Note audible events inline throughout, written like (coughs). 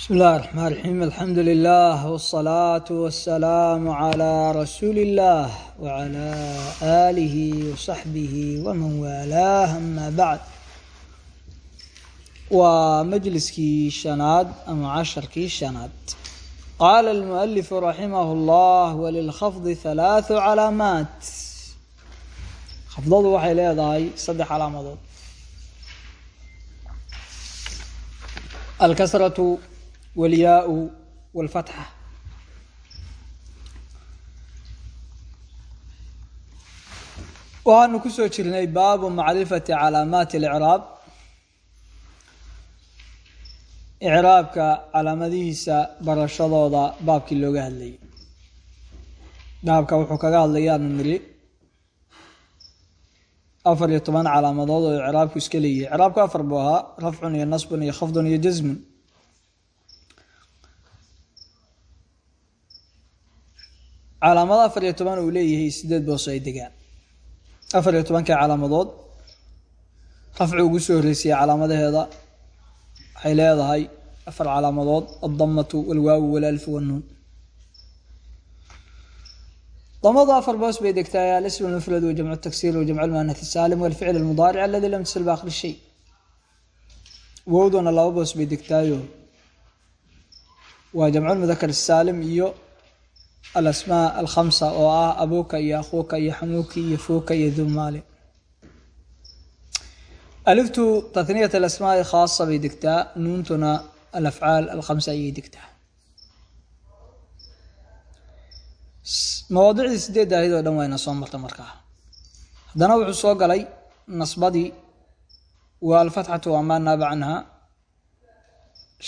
بسم الله الرحمن الرحيم الحمد لله والصلاة والسلام على رسول الله وعلى آله وصحبه ومن والاه أما بعد ومجلسكي شناد أم عشركي شناد قال المؤلف رحمه الله وللخفض ثلاث علامات خفضض waxay leedahay saddex calaamadood الكسرة wlyaau wlfatxa waxaanu ku soo jirnay baabu macrifati calaamaati اlcraab icraabka calaamadihiisa barashadooda baabkii looga hadlayay baabka wuxuu kaga hadlayaanu niri afar iyo toban calaamadood oo icraabku iska leeyahay icraabku afar buu ahaa rafcun iyo nasbun iyo khafdun iyo jasmun calaamado afar iyo toban uu leeyahay sideed boos ay degaan afar iyo tobankii calaamadood rafci ugu soo horreysayay calaamadaheeda waxay leedahay afar calaamadood addamatu walwaawu walalfu wannuun damadu afar boos bay degtaa alism almufrad wa taksiir wa jamcu saalim walficl almudaaric aladi lam tasil baakri shay. Wowduna laba boos bay degtaayo. Waa jamcu lmudakar saalim iyo alasmaa alkhamsa oo ah abuuka iyo akhuuka iyo xamuuki iyo fuuka iyo dumaali aliftu tatniyat alasmaai khaasa bay degtaa nuuntuna alafcaal alkhamsa ayay degtaa mawaadicdii sideedda ahayd oo dhan wayna soo marta markaa haddana wuxuu soo galay nasbadii waa alfatxatu wamaa naaba canha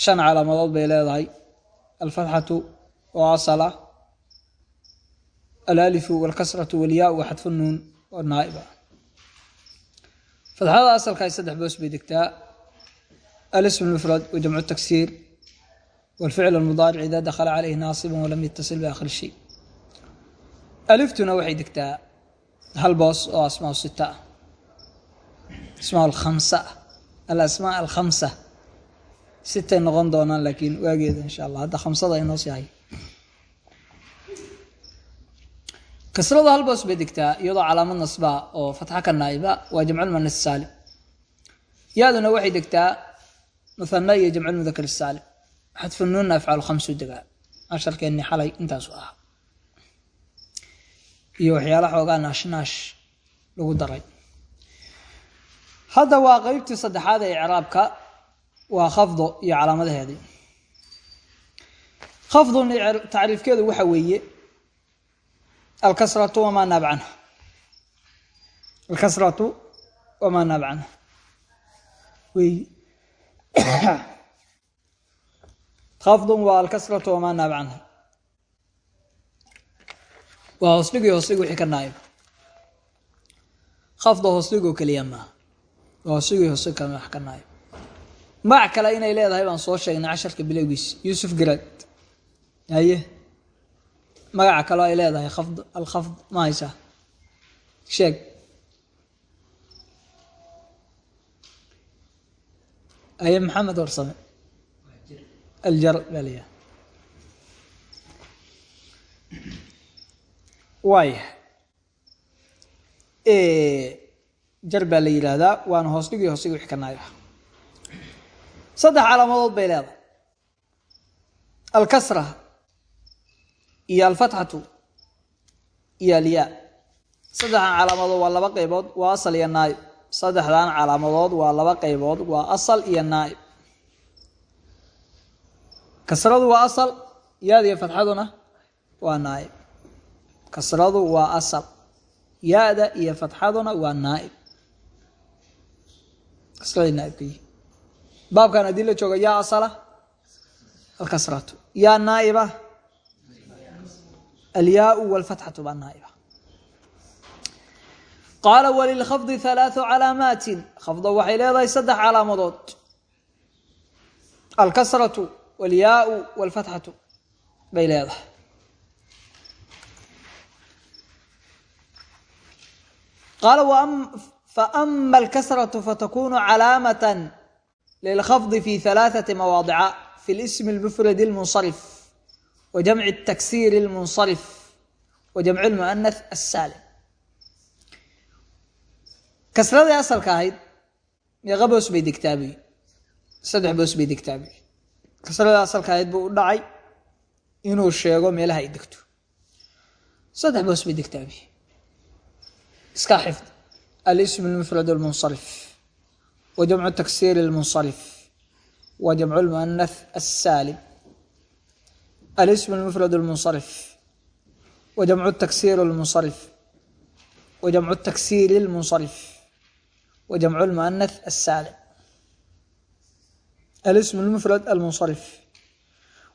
shan calaamadood bay leedahay alfatxatu oo asala alalifu walkasratu walyaa wa xadfu nuun oo naaiba fatxada asalkaay saddex boos bay degtaa alism mufrad wa jamcu taksiir walficl almudaaric ida dakhala caleyhi naasiban walam yatasil biaakhiri shay aliftuna waxay degtaa hal boos oo asmaa sita ah asmaa alkhamsa alasmaa alkhamsa sitay noqon doonaan laakiin waageeda insha allah hadda khamsada inoo sii hay kasrada hal boos bay degtaa iyadoo calaamad nasbaa oo fatxa ka naaiba waa jamculmuanas saalim. Yaaduna waxay degtaa muhana iyo jamculmudakar saalim. Xadfu nuunna afcaal khamsu degaa casharkeenni xalay intaasu ahaa. Iyo waxyaala xoogaa naashnaash lagu daray. Hadda waa qeybtii saddexaad ee icraabka waa khafdo iyo calaamadaheedii. Khafdun tacriifkeedu waxa weeye alkasratu wamaa naab canha alkasratu wamaa naab canha wey. (coughs) Khafdun waa alkasratu wamaa naab canha waa hoosdhig iyo hoosdhig wixii ka naayib. Khafda hoosdhig oo keliya maaha waa hoosdhig iyo hoosdhig kale wax ka naayib. Magac kale inay leedahay baan soo sheegnay casharka bilowgiis. Yuusuf garaad magaca kaloo ay leedahay khafd alkhafd ma haysaa sheeg. Haye maxamed warsame. Aljar baa layahay waaya jar baa la yidhaahdaa waana hoos dhigi hoos dhigi wix ka saddex calaamadood bay leedahay. Alkasra iyo alfatxatu iyo alyaa saddexdan calaamadood waa laba qeybood waa asal iyo naayib saddexdan calaamadood waa laba qeybood waa asal iyo naayib kasradu waa asal yaad iyo fatxaduna waa naayib kasradu waa asal ya-da iyo fatxaduna waa naaib. Kasraday naaibka yihi baabkan haddii la jooga yaa asala alkasratu. Yaa naaiba alyaau wlfatxatu baa naaiba qaala walilkhafdi halaau calaamaatin khafda waxay leedahay saddex calaamadood alkasratu walyaau walfatxatu bay leedahay qaala faama alkasratu fatakunu calaamata lilkhafdi fi alaaati mawaadica fi lsmi lmufrad lmunsarif wa jamci الtaksiir اlmunsarif wa jamci اlmuanath asaalim kasradii asalka ahayd meeqa boos bay degtaabi saddex boos bay degtaabi kasradii asalka ahayd buu u dhacay inuu sheego meelaha ay degto saddex boos bay degtaabi iska xifd alism اlmufrad اlmunsarif wa jamcu taksiir اlmunsarif wa jamcu اlmuanath asaalim alism اlmufrad اlmunsarif wa jamcu taksiir اlmunsarif wa jamcu taksiir اlmunsarif wa jamcu اlmuanath asaalim alism اlmufrad almunsarif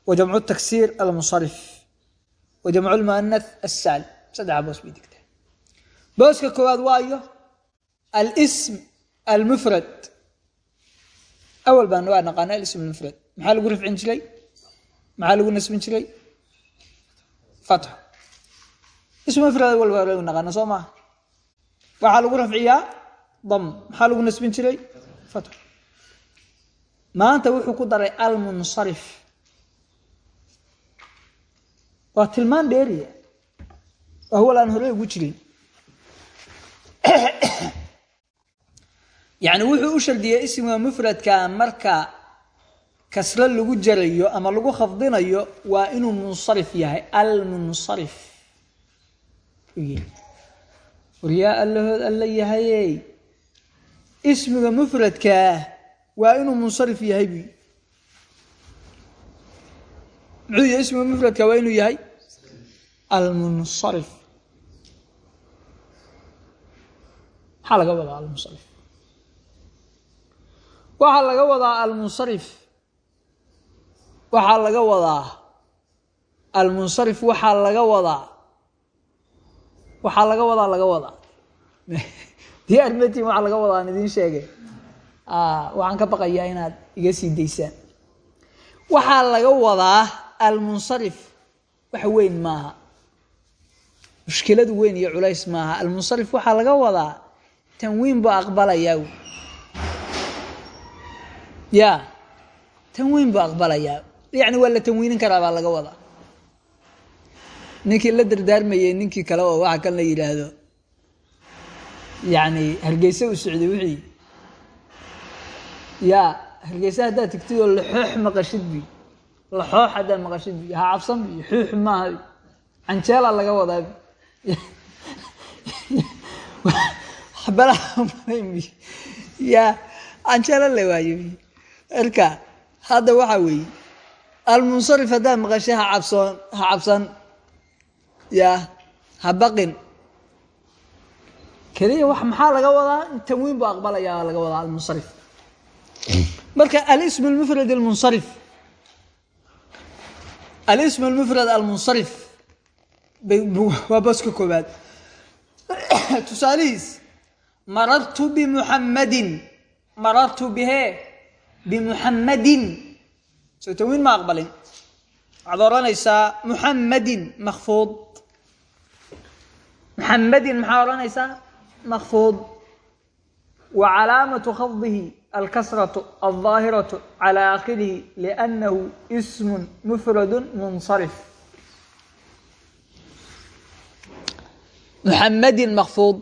wa jamcu taksiir almunsarif wa jamcu اlmuanath asaalim saddexa boos bay degtaa booska koowaad waayo alism almufrad awal baan waa naqaana alism almufrad maxaa lagu nasbin jiray fatxo ism mufrad awal baa lagu naqaana soo waxaa lagu rafciyaa dam maxaa lagu nasbin jiray fatxo maanta wuxuu ku daray almunsarif waa tilmaan dheeriya awal aan hore ugu jirin yacni wuxuu u shardiyey ismiga mufradka marka kasro lagu jarayo ama lagu khafdinayo waa inuu munsarif yahay almunsarif. Waryaa allahood alla yahayey ismiga mufradkaa waa inuu munsarif yahay bu muxuu ismiga mufradka waa inuu yahay almunsarif. Maxaa laga wadaa almunsarif. Waxaa laga wadaa almunsarif waxaa laga wadaa. Almunsarif waxaa laga wadaa. Waxaa laga wadaa laga wadaa. (laughs) Diyaar matin waxaa laga wadaa aan idiin sheegay. Waxaan ka baqayaa inaad iga sii daysaan. Waxaa laga wadaa almunsarif. Wax weyn maaha. Mushkiladu weyn iyo culays maaha. Almunsarif waxaa laga wadaa. Tanwiin buu aqbalayaa ya tanwiin buu aqbalayaa yacni waa la tanwiinin karaa baa laga wadaa. Ninkii la dardaarmayey ninkii kale oo waxa kan la yidhaahdo yacni hargeyse u socday wixii ya hargeyse haddaad tigtid oo laxoox maqashid bi laxoox haddaad maqashid bi ha cabsan bi xuux maaha canjeelaa laga wadaa (laughs) ya canjeelo la waayo marka hadda waxaa weeye almunsarif haddaad maqashay ha cabsoon ha cabsan ya ha baqin. Keliya wax maxaa laga wadaa? Tanwiin buu aqbalayaa laga wadaa almunsarif. Marka alism almufrad almunsarif. Alism almufrad almunsarif. Waa boska koobaad. (coughs) Tusaalihiis marartu bimuxammadin marartu bihee bimuxammadin soo tawiin ma aqbalin. Waxaad odhanaysaa muxamadin makfuud muxamadin maxaa odhanaysaa makfuud wa calaamatu khafdihi alkasratu alظaahiratu cala aakhirihi liannahu ismun mufradu munsarif. Muxamadin makfuud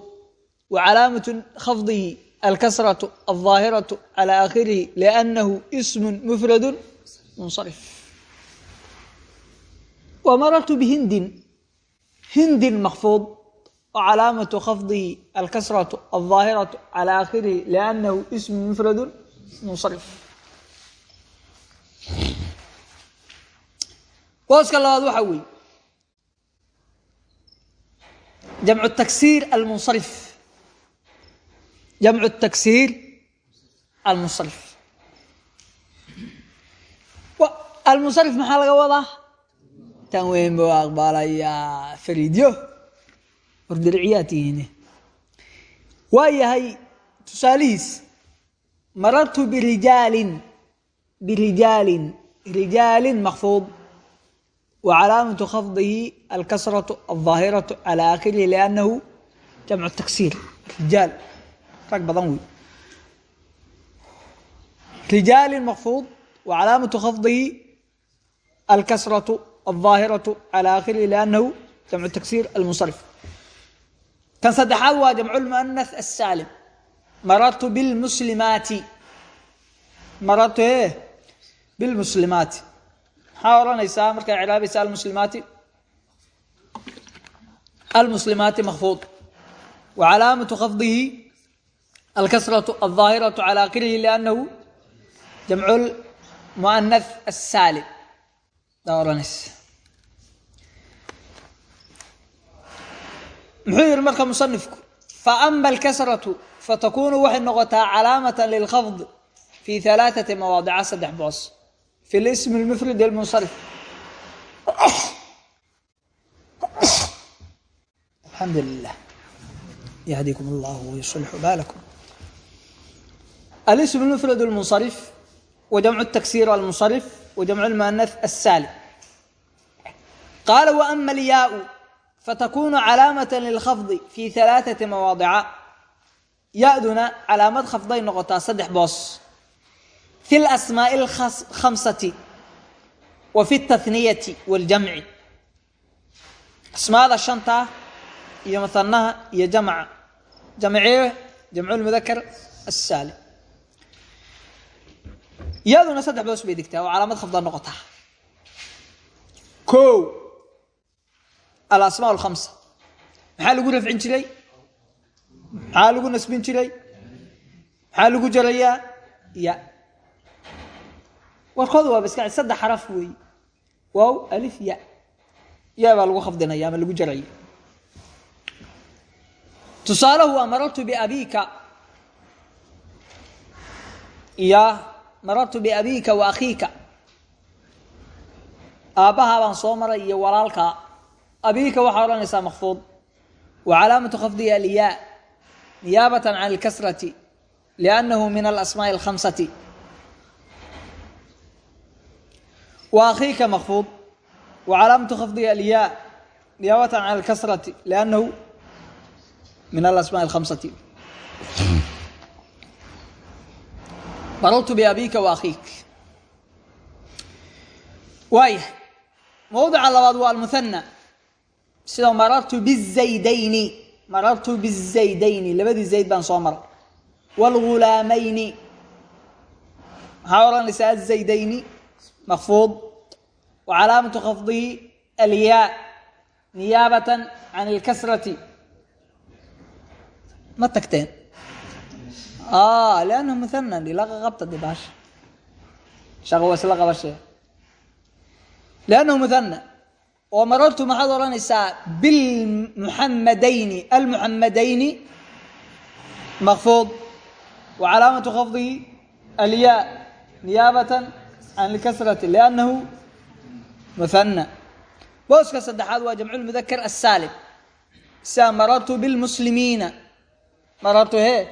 wa calaamatu khafdihi alkasratu alظaahiratu cala aakhirihi liannahu ismun mufradu munsarif wa marartu bihindin hindin makfuud وcلاaمة khفضه الkسرة الظاahiرة عlى آkhirه لأنه اسم مفrد منصرف booska labaad waxa weeye jamcu التaksiir almunsarif jamcu التaksiir almunsarif almusarif maxaa laga wadaa? Tanweyn buu aqbalayaa fariidyo wardirciyaadtihiin waayahay tusaalihiis marartu birijaalin birijaalin rijaalin makfuud wa calaamatu khafdihi alkasratu alظaahiratu cala akhirihi liannahu jamcu taksiir. Rijaal rag badan wey rijaalin makfuud wa calaamatu khafdihi الكسرة الظاahiرة على آkhره لأنه جمع تكسير المنصرف kن سدexaad waa جمع المؤنث السالم مررت بالمسلمaaت مررت e بالمسلمaaت maxaa oranaysaa markaa craabaysa المسلمaaت المسلمaaت مخفوض وعلاaمة خفضه الكسرة الظاahiرة على آkhره لأنه جمع المؤنث السالم daa dhowranaysa muxuu yihi marka musanifku faama alkasratu fatakunu waxay noqotaa calaamata lilkhafd fi alaaati mawaadica saddex boos. Fi lism lmufrid lmunsarif alxamdu lilah yahdikum llahu wayuslixu baalakum. Alism lmufrad lmunsarif wa jamcu taksiir almunsarif وجمع المؤنث السالم قال وأما الياء فتكون علامة للخفض في ثلاثة مواضع يأدنا علامة خفضي نقطة صدح بوس في الأسماء الخمسة وفي التثنية والجمع أسماء الشنطة هي مثناها هي جمع جمعيه جمع المذكر السالم iyaduna saddex boos bay degtaa oo calaamad khafda noqota. Ko alasmaa alkhamsa maxaa lagu rafcin jiray? Maxaa lagu nasbin jiray? Maxaa lagu jarayaa? Ya. Warkooda waa baska saddex xaraf weeye waaw alif ya. Ya baa lagu khafdinaya ama lagu jaraya. Tusaalahu waa marartu biabiika ya marartu biabiika wa akhiika. Aabbahaa baan soo maray iyo walaalkaa abiika waxaa odhanaysaa makfuud wa calaamatu khafdihi alyaa niyaabatan can alkasrati liannahu min alasmaaءi alkhamsati. Wa akhiika makfuud wa calaamatu khafdihi alyaa niyaabatan can alkasrati liannahu min alasmaaءi alkhamsati marartu biabiika wa akhiik waaya mowdica labaad waa almuhana sida marartu bizaydayni marartu bizaydayni labadii zayd baan soo maray. Wاlghulaamayni maxaa odhanaysaa azaydayni makfuud wa calaamatu khafdihi alyaa niyaabatan can اlkasrati ma tagteen لأنه مثنى لا qabta de baasha shaqo waa isla qabashee لأنه مثنى oo marartu maxaad odhanaysaa بالمحamadayni المحamadayni مkفوض وعalaamaة khفضihi الياء نiyaabaة عن الكسرة لأنه مثنى booska saddexaad waa جمع المذkر الساaلم sia marartu بالمسلimiina marartu he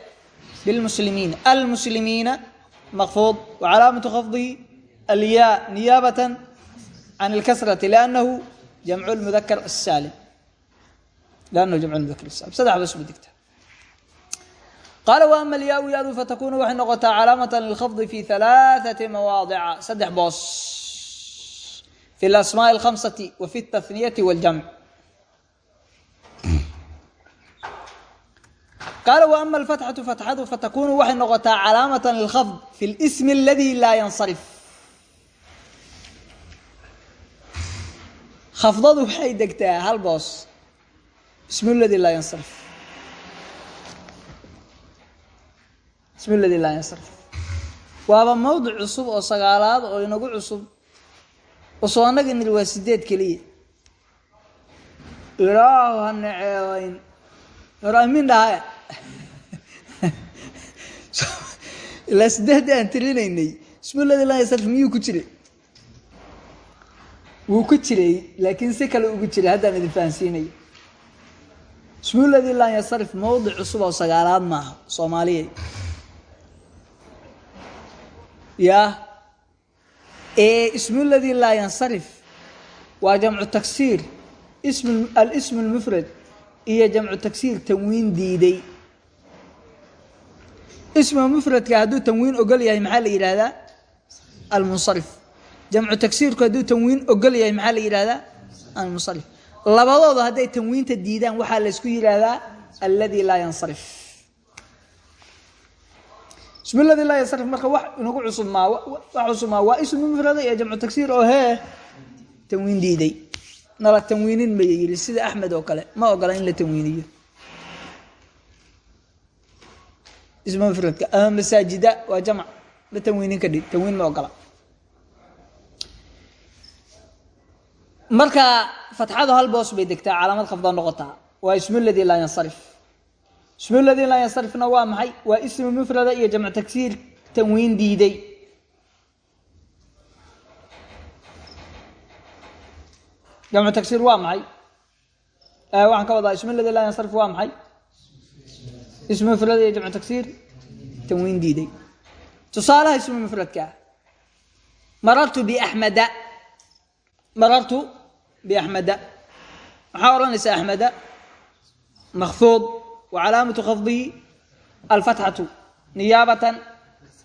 بالمسلمين المسلمين مخفوض وعلامة خفضه الياء نيابة عن الكسرة لأنه جمع المذكر السالم لأنه جمع المذكر السالم سدح بس بدكتها قال وأما الياء ياء فتكون وحي نقطة علامة للخفض في ثلاثة مواضع سدح بوس في الأسماء الخمسة وفي التثنية والجمع قال wa ama alfatxatu fatxadu fatakunu waxay noqotaa للخفض في fi الذي aladi laa yansarif khafdadu waxay degtaa hal boos ismu ladi laa yansarif ismu ladi laa yansarif waaba mawdic cusub oo sagaalaad oo inagu cusub oo soo annaga nil waa sideed keliya ilaa sideedda aan tirinaynay yasrif miyuu ku jiray? Wuu ku jiray laakiin si kale ugu jiray haddaan idin fahansiinaya ismuladi laa yasrif mowdic cusub oo sagaalaad maaha soomaaliya. Ya ee ismuladi laa yansarif waa jamcu taksiir. Ism alism lmufrad iyo jamcu tagsiir tanwiin diiday isma mufradka hadduu tanwiin ogol yahay maxaa la yidhaahdaa? Almunsarif. Jamcu tagsiirku hadduu tanwiin ogol yahay maxaa la yidhahdaa almunsarif. Labadooda hadday tanwiinta diidaan waxaa la ysku yidhaahdaa alladii laa yansarif. Ismu ladii laa yansarif marka wax inagu cusub maa wax cusub maa waa ismu mufrada iyo jamcu tagsiir oo hee tanwiin diiday. Nala tanwiinin maya yidhi sida axmed oo kale ma ogola in la tanwiiniyo ismu mufradka ama masaajida waa jamc ma tanwiinin ka dhig. Tanwiin ma marka fatxadu hal boos bay degtaa. Calaamad khafda noqotaa waa ismu ladii laa yansarif. Ismu ladii laa yansarifna waa maxay? Waa ismu mufrada iyo jamcu tagsiir. Tanwiin diiday. Jamcu tagsiir waa maxay? Waxaan ka wadaa ismu ladii laa yansarif waa maxay ismu mufrada iyo jamcu tagsiir tanwiin diiday tusaalaha ismu mufradka marartu biaxmada marartu biaxmada maxaa odhanaysa axmeda makfuud wa calaamatu khafdihi alfatxatu niyaabatan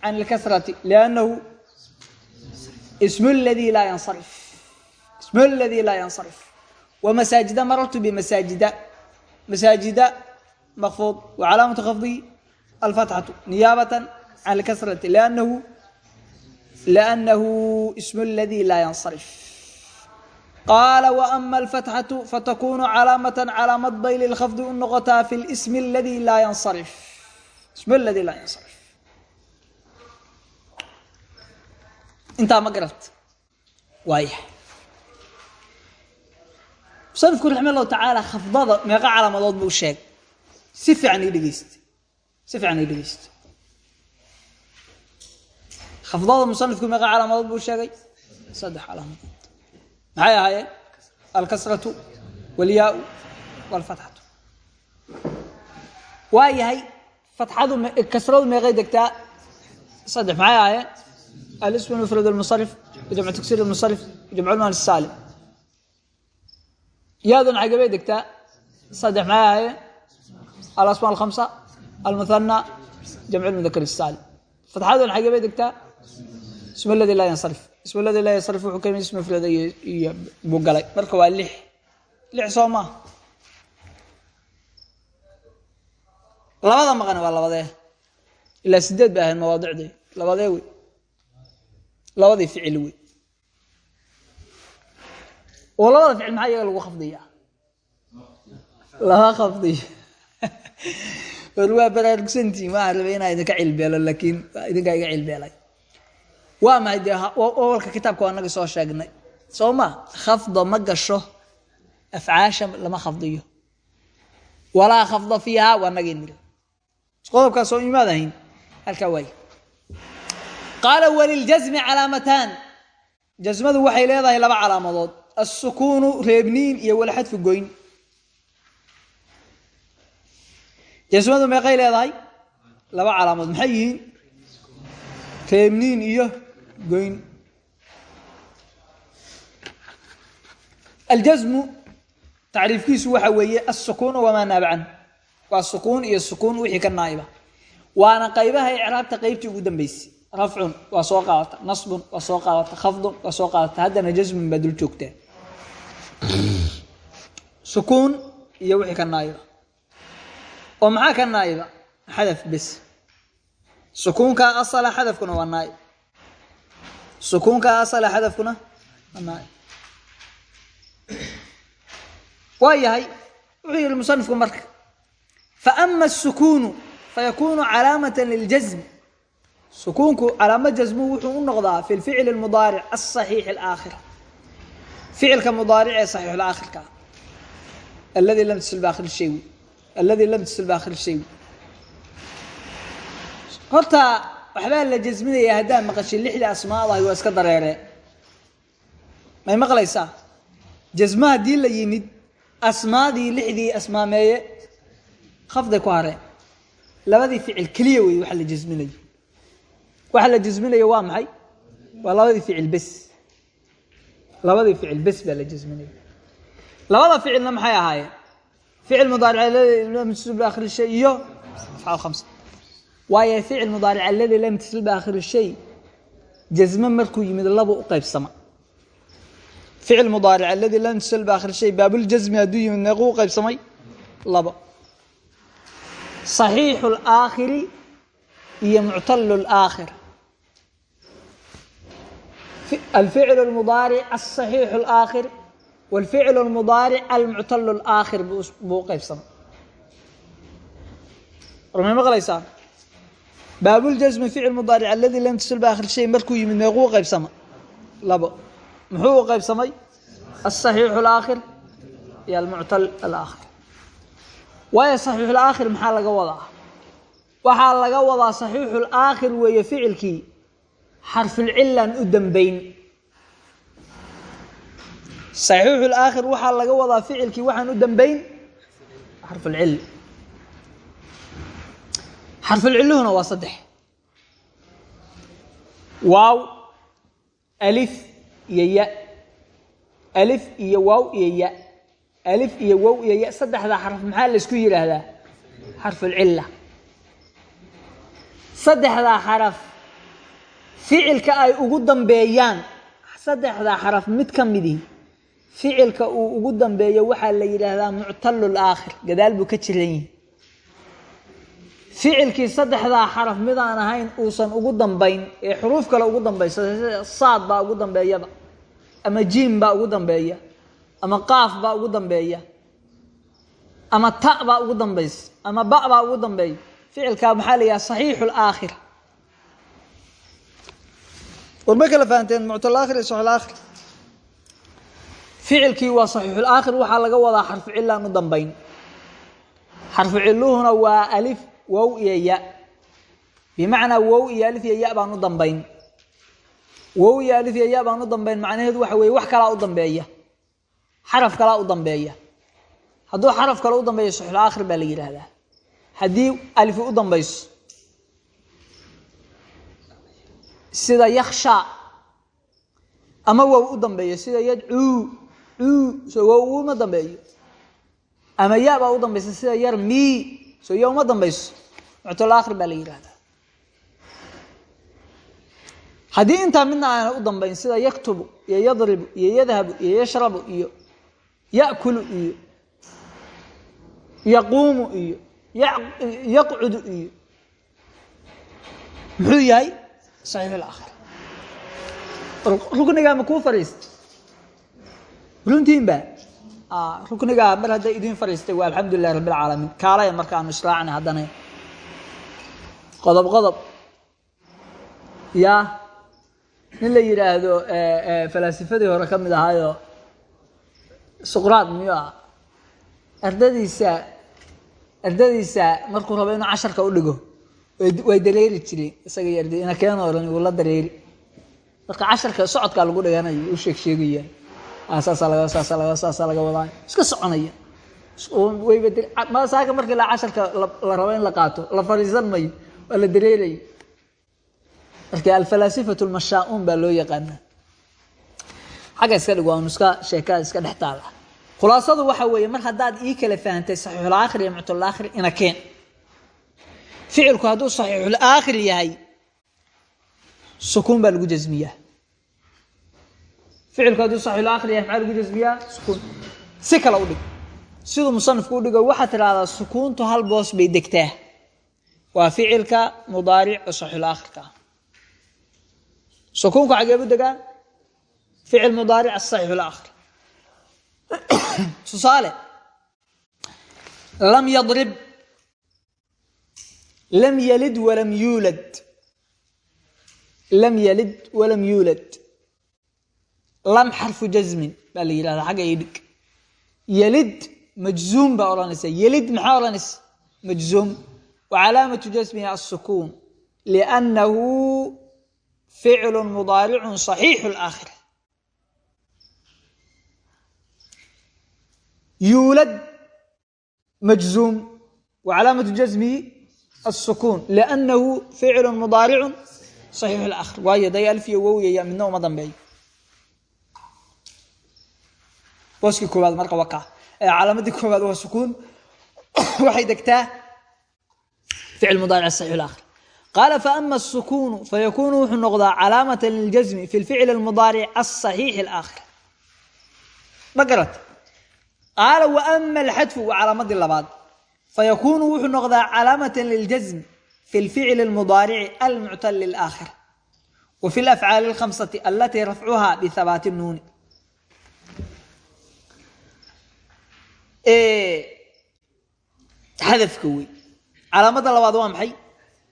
can ilkasrati liannahu ismu ladii laa yansarif ismu ladii laa yansarif wa masaajida marartu bimasaajida masaajida calaamatu khafdihi alfatxatu niyaabatan can ilkasrati liannahu liannahu ismu ladii laa yansarif qaala wama alfatxatu fatakunu calaamatan calaamad bay lilkhafdi u noqotaa fi lismi aladii laa yansarif ismi aladii laa yansarif intaa ma garat waaya musanifku raxima allahu tacaala khafdada meeqa calaamadood buu sheegay si fiican ii dhegeysta si fiican ii dhegeysta khafdada musanifku meeqa calaamadood buu sheegay? Saddex calaamadood maxay ahaayeen? Alkasratu walyaau walfatxatu waa yahay fatxadu kasradu meeqay degtaa? Saddex. Maxay ahaayeen? Alismu mufrad almusarif jamcu tagsir almusarif jamcu lmaal saalim yaadun xagabay degtaa? Saddex. Maxay ahaayeen alasma alkhamsa almuthana jamcu lmudakar saalim fatxadun xagabay degtaa ismu ladii laa yansarif ismu ladii laa yansarif wuxuu ka yimid ismu mufrada iyo buu galay marka waa lix lix soo maa labada maqan waa labadee ilaa sideed bay ahayd mawaadicdii labadee wey labadii ficil wey oo labada ficil maxaa iyaga lagu khafdiyaa lama khafdiyo (laughs) war waa baraarugsantiin waxaan rabay inaa idinka cilbeelo laakiin idinkaa iga cilbeelay waa maxay dee awalka kitaabka waa naga soo sheegnay? Soo ma? Khafda ma gasho afcaasha lama khafdiyo. Walaa khafda fiiha waa nagii niri qodobkaas imaad ahayn halkaa waay. Qaala waliljasmi calaamataan jasmadu waxay leedahay laba calaamadood. Assukuunu reebniin iyo walxadfu goyn jasmadu meeqay leedahay? Laba calaamood maxay yihiin? Reebniin iyo goyn. Aljasmu tacriifkiisu waxa weeye asukuunu wamaa naaba can waa sukuun iyo sukuun wixii ka naaiba waana qaybaha icraabta qeybtii ugu dambeysay rafcun waa soo qaadata. Nasbun waa soo qaadata. Khafdun waa soo qaadata. Haddana jasmun baa dul joogtaa. Iyo wixii ka naaiba oo maxaa ka naaiba xada bis. Sukuunkaa asala xadafkuna waa naaib. Sukuunkaa asala xadafkuna waa naaib. Waa yahay wuxuu yihi musanifku marka faama asukuunu fayakunu calaamata liljasmi sukuunku calaama jasmu wuxuu u noqdaa fi lficli اmudaaric asaxiix alaakhir. Ficilka mudaaric ee saxiix laakhirka ah aladi lam tasl baakhir shay aladi lam tasil baakhir shay horta waxbaa la jasminaya haddaa maqashay lixdii asmaadahay waa iska dareeree may maqlaysaa jasmo haddii la yimid asmaadii lixdii asmaameeye khafday ku hareen labadii ficil keliya wey waxa la jasminayo waxa la jasminayo waa maxay waa labadii ficil bes labadii ficil bes baa la jasminaya labada ficilna maxay ahaayeen ficil mudaaric akhir shay iyo afcaal khamsa waayo ficil mudaaric aladi lam tasil baakhir shay jasme markuu yimid laba u qaybsama ficil mudaaric aladii lam tusal baakhir shay baabuljasmi hadduu yimid meequu u qaybsamay labo صaxiixu اlaakhiri iyo muctalu اlaakhir alficl اlmudaaric aلصaxiixu اlaakhir wاlficl اlmudaaric almuctalu اlaakhir buu u qaybsamay warmay maqlaysaan baabuljasmi ficil mudaaric aladii lam tusal baakhir shay markuu yimid meequu u qaybsama labo muxuu u qaybsamay aلصaxiixu اlaakhir iyo almuctal alaakhir waayo saxiixu laakhir maxaa laga wadaa waxaa laga wadaa saxiixu laakhir weeye ficilkii xarfulcilan u dambeyn saxiixu laakhir waxaa laga wadaa ficilkii waxaan u dambeyn xarfulcil xarfulciluhuna waa saddex. Waaw alif iyo ya. Alif iyo waaw iyo ya. Alif iyo wow iyo ya. Saddexdaa xaraf maxaa la isku yidhaahdaa xarfulcilla saddexdaa xaraf ficilka ay ugu dambeeyaan. Saddexdaa xaraf mid ka ficilka uu ugu dambeeyo waxaa la yidhaahdaa muctalul aakhir. Gadaal buu ka jiran yihi ficilkii saddexdaa xaraf midaan ahayn uusan ugu dambayn ee xuruuf kale ugu dambaysa saad baa ugu dambeeyaba ama jiim baa ugu dambeeya ama qaaf baa ugu dambeeya ama ta baa ugu dambaysa ama ba baa ugu dambeeya. Ficilkaa maxaa la yidhaha saxiixu laakhir warma kala fahanteen muctalaakhir iyo saxiixulaakhir ficilkii waa saxiixulaakhir waxaa laga wadaa xarfu cilaan u dambayn. Xarfu ciluhuna waa alif wow iyo ya. Bimacnaa wow iyo alif iyo ya baan u dambayn. Wow iyo alif iyo ya baan u dambayn macnaheedu waxa weeye wax kalaa u dambeeya. Xaraf kalaa u dambeeya. Hadduu xaraf kale u dambeeyo saxiixulaakhir baa la yidhaahdaa. Haddii alifi u dambayso sida yaksha ama wow u dambeeyo sida yadcuu uma dambeeyo? Ama ya baa u dambaysa sida yar mi so ya uma dambayso? Muctalaakhir baa la yidhaahdaa haddii intaa midna aana u dambayn sida yaktubu iyo yadribu iyo yadhabu iyo yashrabu iyo yakulu iyo yaquumu iyo yaqcudu iyo muxuu yahay? Saxiix laakhir ruknigaa ma kuu fariistay runtiinba. Ruknigaa mar hadday idiin fariistay waa alxamdu lilahi rabbi alcaalamiin kaalaya markaanu israacna haddana qodob qodob. Yaa nin la yidhaahdo falaasifadii hore ka mid ahaayo suqraad miyuu ah ardadiisa ardadiisa markuu rabo inuu casharka u dhigo way dareeri jireen isaga iyo ina keen oran wuu la dareeri. Marka casharka socodkaa lagu dhiganayo u saasaa laga wadaa iska soconaya wayba masaaka markii la casharka la rabo in la qaato la fariisan mayo waa la dareerayo marka alfalaasifatu lmashaa-uun baa loo yaqaanaa xagga iska dhig waanu iska sheekada iska dhex taala khulaasadu waxa weeye mar haddaad ii kala fahantay saxiixulaakhir iyo muctalaakhir ina keen ficilku hadduu saxiixulaakhir yahay sukuun baa lagu jasmiyaa ficilku hadduu saxiixulaakhir yahay maxaa lagu jasmiyaa sukuun si kale u dhig. Siduu musanifku u dhigo waxaad tidhahdaa sukuuntu hal boos bay degtaa. Waa ficilka mudaaric oo saxiixulaakhirka ah sukuunku xageebu degaa? Ficil mudaaric asaxiixulaakhir (coughs) tusaale lam yadrib lam yalid walam yuulad. Lam yalid walam yuulad lan xarfu jasmin baa la yidhahdaa xagga iyo dhig. Yelid majzuum baa odhanaysa. Yelid maxaa odhanaysa? Majzuum. Wa calaamatu jasmihi alsukuun liannahu ficlu mudaaricun saxiixu laakhira yuulad majzuum. Wa calaamatu jasmihi alsukuun liannahu ficlu mudaaricun saxiixu laakhir waayo day alfiya wowyayaa midna uma dambeeyo. booskii koowaad marka waa kaa calaamadii koowaad waa sukuun (coughs) waxay degtaa ficil mudaaric saxiix اlaakhir qaala faama الsukuunu fayakunu wuxuu noqdaa calaamata liljasmi fi lficli اlmudaaric aلصaxiixi اlaakhir ma garat qaala waama alxadfu waa calaamadii labaad fayakunu wuxuu noqdaa calaamata liljasmi fi lficli اlmudaarici almuctali اlaakhir wa fi lafcaali اlkhamsati alatii rafcuha bihabaati nuuni Xadafka wey calaamada labaad waa maxay?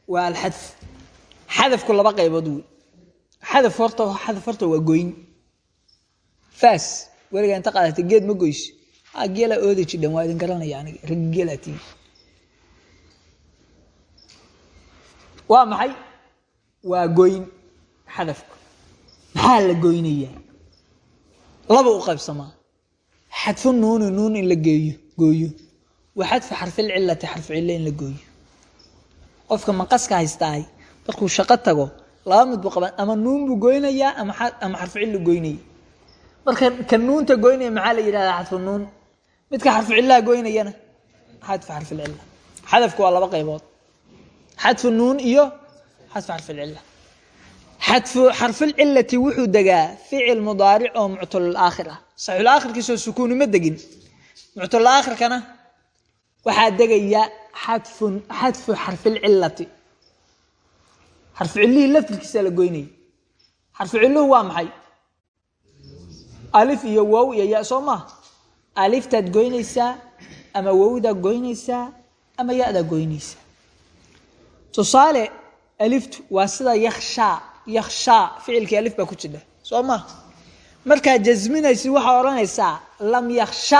Waa alxadf xadafku laba qaybood wey xadaf horta xadaf horta waa goyn. Faas. Weligaa inta qaadatay geed ma goyso. A geelaa oodi jidhan waa idin garanaya aniga. Rag geelaa tii. Waa maxay? Waa goyn xadafku. Maxaa la goynayaa? Laba u qaybsamaa xadfu nuuni nuun in la geeyo gooyo. Wa xadfu xarfilcilati xarfu cille in la gooyo. Qofka maqaska haystaay markuu shaqo tago laba mid buu qaban ama nuun buu goynayaa ama xarfu cillu goynaya. Marka ka nuunta goynaya maxaa la yidhahdaa xadfu nuun? Midka xarfu cillaha goynayana xadfu xarfilcilla xadafku waa laba qaybood. Xadfu nuun iyo xadfu xarfilcilla xadfu xarfilcilati wuxuu degaa ficil mudaaric oo muctalulaakhir ah saxiixulaakhirkiisoo sukuuni ma degin. Muctalulaakhirkana waxaa degaya xadfu xadfu xarfilcilati xarfu cillihii laftirkiisa la goynaya xarfu cilluhu waa maxay? Alif iyo wow iyo ya soo maha aliftaad goynaysaa ama wowdaa goynaysaa ama ya-daa goynaysaa. Tusaale aliftu waa sida yakshaa yakshaa ficilkii alif baa ku jira. Soo maha markaad jasminaysid waxaa odhanaysaa lam yaksha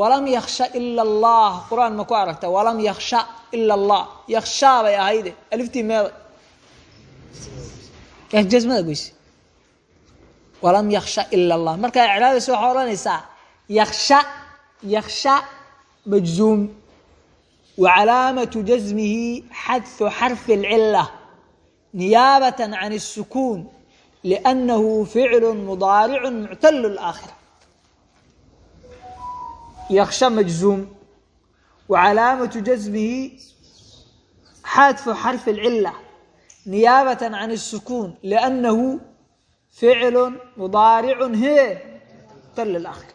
walam yaksha ila allah. Qur'aan ma ku aragta walam yaksha ila allah. Yakshaa bay ahayde aliftii meeday jasmada goyse walam yaksha ila allah. Markaa icraadaysa waxaa odhanaysaa yaksha yaksha majzuum wa calaamatu jasmihi xadfu xarfi niyaabة can الsukuun liأnnahu ficlu mudaaricu muctalu اlaakhira yaksha majzuum wa calaamatu jasmihi xadfu xarfi اlcila نيابة عن السكون لأنه فعل مضارع هي تل الآخر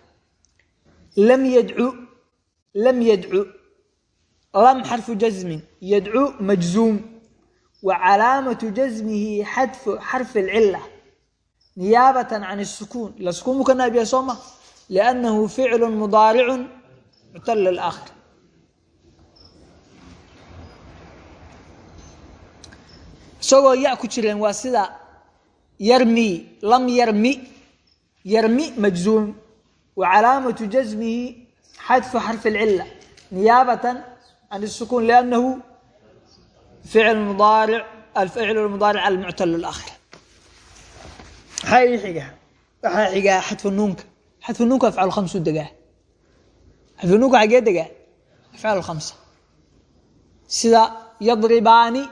لم يدعو لم يدعو wa calaamatu jasmihi xadfu xarfi alcila niyaabatan can isukuun ila sukuun buu ka naab yahay soo ma? Liannahu ficlu mudaaricun muctalla laakhir isagoo ya ku jireen waa sida yarmi lam yarmi yarmi majzuum. Wa calaamatu jasmihi xadfu xarfi alcila niyaabatan can isukuun liannahu ficl mudaaric alficl mudaaric almuctal اlaakhir maxaa ii xiga waxaa xigaa xadfu nuunka xadfu nuunka afcaal khamsu degaa xadfu nuunka xagee degaa afcaal khamsa sida yadribaani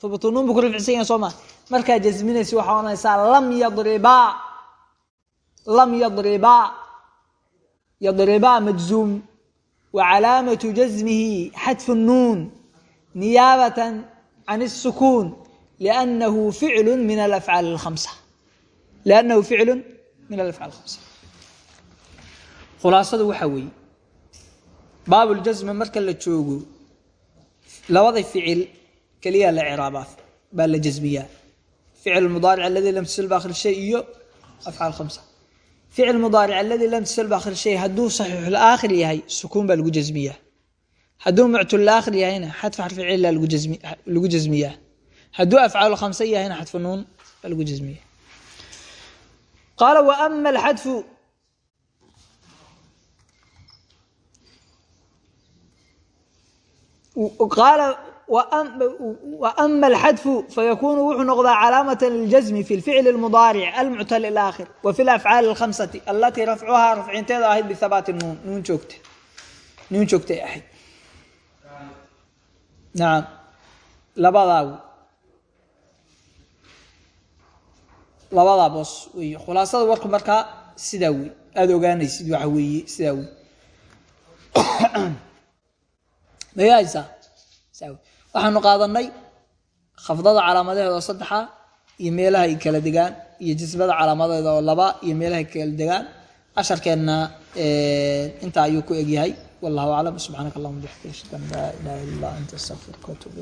hubutunuun bu ku rafcsan yahay soo maa markaa jasminaysa waxaa odhanaysaa lam yadribaa lam yadribaa yadribaa majzuum wa calaamatu jasmihi xadfu nuun niyaabatan can الsukuun liannahu ficlu min alafcaal اlkhamsa liannahu ficlu min alafcaal khamsa khulaasadu waxaa weeye baabuljasma marka la joogo labada ficil keliya la ciraabaa baa la jasmiyaa ficil mudaaric aladii lam tasil baakhir shay iyo afcaal khamsa ficil mudaaric aladii lam tasil baakhir shay hadduu saxiixul aakhir yahay sukuun baa lagu jasmiyaa haduu muctulaakhir yahayna xadfa xarfi cil lagu jasmiyaa haduu afcaal khamse yahayna xadfu nuun baa lagu jasmiya qaala wama alxadfu qaala wama alxadfu fayakunu wuxuu noqdaa calaamata liljasmi fi lficli اlmudaaric almuctal ilaakhir wa fi lafcaali اlkhamsati alatii rafcuhaa rafcinteeda ahayd bihabaati nuun nuun joogtay ahayd. نaam labadaa labadaa boos wey khulaasada warku markaa sidaa wey aada ogaanaysid waxa weeye sidaa wey (clears throat) mayahaysaa waxaanu qaadanay khafdada calaamadaheeda oo saddexa iyo meelaha ay kala degaan iyo jisbada calaamadeeda oo laba iyo meelaha ay kala degaan. Casharkeenna intaa ayuu ku egyahay wallahu aclam subxaanaka allahuma bixamdika ashhadu an laa ilaha illa anta astaghfiruka watuub